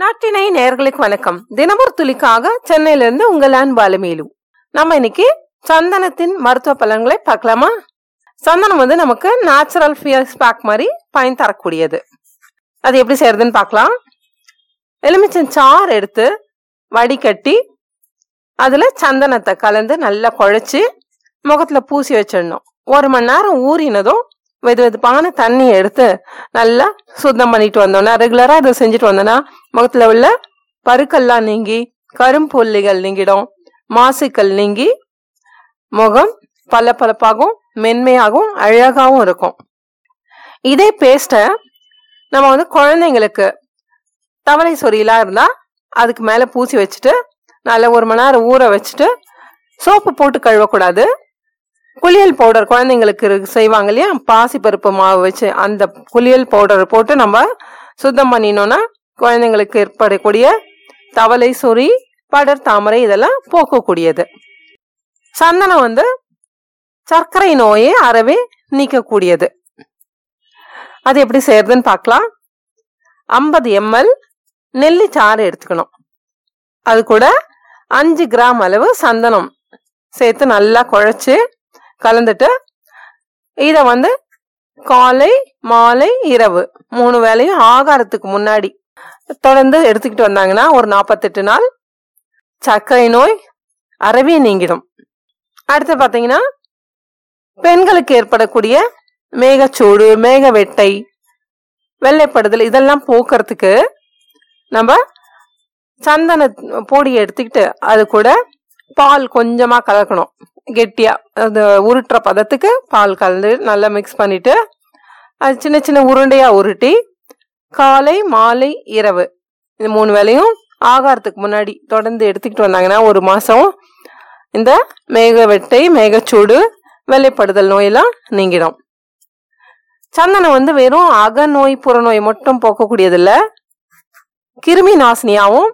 நாட்டினை நேர்களுக்கு வணக்கம். தினமர் துளிக்காக சென்னையிலிருந்து உங்கள் அன்பாலுமேலு நம்ம இன்னைக்கு சந்தனத்தின் மருத்துவ பலன்களை பார்க்கலாமா? சந்தனம் வந்து நமக்கு நேச்சுரல் ஃபியர்ஸ் பேக் மாதிரி பயன் தரக்கூடியது. அது எப்படி செய்யறதுன்னு பார்க்கலாம். எலுமிச்சம் சாறு எடுத்து வடிகட்டி அதில் சந்தனத்தை கலந்து நல்லா குழைச்சி முகத்தில் பூசி வச்சிடணும். ஒரு மணி நேரம் ஊறினதும் வெது வெதுப்பான தண்ணி எடுத்து நல்லா சுத்தம் பண்ணிட்டு வந்தோம்னா ரெகுலரா இதை செஞ்சுட்டு வந்தோம்னா முகத்துல உள்ள பருக்கெல்லாம் நீங்கி கரும்புள்ளிகள் நீங்கிடும். மாசுக்கள் நீங்கி முகம் பளபளப்பாகவும் மென்மையாகவும் அழகாகவும் இருக்கும். இதே பேஸ்ட்டை நம்ம வந்து குழந்தைங்களுக்கு தவளை சொரியெல்லாம் இருந்தா அதுக்கு மேல பூசி வச்சுட்டு நல்லா ஒரு மணி நேரம் ஊற வச்சுட்டு சோப்பு போட்டு கழுவக்கூடாது. குளியல் பவுடர் குழந்தைங்களுக்கு செய்வாங்க இல்லையா? பாசி பருப்பு மாவு வச்சு அந்த குளியல் பவுடரை போட்டு நம்ம சுத்தம் பண்ணினோம்னா குழந்தைங்களுக்கு ஏற்படக்கூடிய தவளை சொறி படர் தாமரை இதெல்லாம் போக்கக்கூடியது. சந்தனம் வந்து சர்க்கரை நோயை அறவே நீக்கக்கூடியது. அது எப்படி செய்யறதுன்னு பார்க்கலாம். ஐம்பது எம்எல் நெல்லி சாறு எடுத்துக்கணும். அது கூட அஞ்சு கிராம் அளவு சந்தனம் சேர்த்து நல்லா குழைச்சி கலந்துட்டு இதை வந்து காலை மாலை இரவு மூணு வேளையும் ஆகாரத்துக்கு முன்னாடி தொடர்ந்து எடுத்துக்கிட்டு வந்தாங்கன்னா ஒரு நாற்பத்தெட்டு நாள் சர்க்கரை நோய் அறவே நீங்கிடும். அடுத்து பார்த்தீங்கன்னா பெண்களுக்கு ஏற்படக்கூடிய மேகச்சூடு மேக வெட்டை வெள்ளைப்படுதல் இதெல்லாம் போக்குறதுக்கு நம்ம சந்தன பொடியை எடுத்துக்கிட்டு அது கூட பால் கொஞ்சமாக கலக்கணும். கெட்டியா அந்த உருட்டுற பதத்துக்கு பால் கலந்து நல்லா மிக்ஸ் பண்ணிட்டு அது சின்ன சின்ன உருண்டையா உருட்டி காலை மாலை இரவு இந்த மூணு வேளையும் ஆகாரத்துக்கு முன்னாடி தொடர்ந்து எடுத்துக்கிட்டு வந்தாங்கன்னா ஒரு மாசம் இந்த மேக வெட்டை மேகச்சூடு வெள்ளைப்படுதல் நோயெல்லாம் நீங்கிடும். சந்தனம் வந்து வெறும் அகநோய் புறநோய் மட்டும் போக்கக்கூடியதில்ல. கிருமி நாசினியாவும்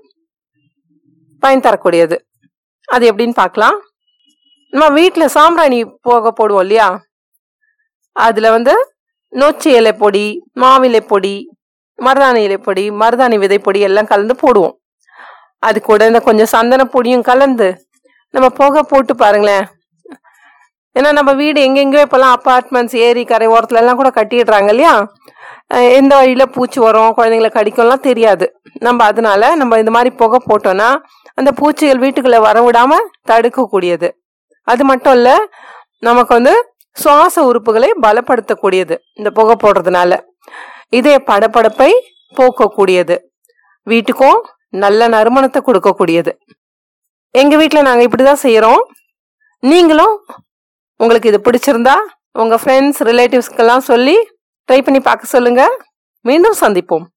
பயன் தரக்கூடியது. அது எப்படின்னு பார்க்கலாம். நம்ம வீட்டில் சாம்பிராணி போக போடுவோம் இல்லையா? அதில் வந்து நொச்சி இலை பொடி மாவிலை பொடி மருதாணி இலை பொடி மருதாணி விதை பொடி எல்லாம் கலந்து போடுவோம். அது கூட இந்த கொஞ்சம் சந்தன பொடியும் கலந்து நம்ம புகை போட்டு பாருங்களேன். ஏன்னா நம்ம வீடு எங்கெங்கயோ இப்போல்லாம் அப்பார்ட்மெண்ட்ஸ் ஏரி கரை ஓரத்துல எல்லாம் கூட கட்டிடுறாங்க இல்லையா? எந்த வழியில் பூச்சி வரும் குழந்தைங்களை கடிக்கும்லாம் தெரியாது. நம்ம அதனால நம்ம இந்த மாதிரி புகை போட்டோம்னா அந்த பூச்சிகள் வீட்டுக்குள்ளே வர விடாமல் தடுக்கக்கூடியது. அது மட்டும் இல்லை நமக்கு வந்து சுவாச உறுப்புகளை பலப்படுத்தக்கூடியது இந்த புகை போடுறதுனால. இதே படபடப்பை போக்கக்கூடியது. வீட்டுக்கும் நல்ல நறுமணத்தை கொடுக்கக்கூடியது. எங்கள் வீட்டில் நாங்கள் இப்படி தான் செய்கிறோம் நீங்களும் உங்களுக்கு இது பிடிச்சிருந்தா உங்கள் ஃப்ரெண்ட்ஸ் ரிலேட்டிவ்ஸ்க்கெல்லாம் சொல்லி ட்ரை பண்ணி பார்க்க சொல்லுங்கள் மீண்டும் சந்திப்போம்.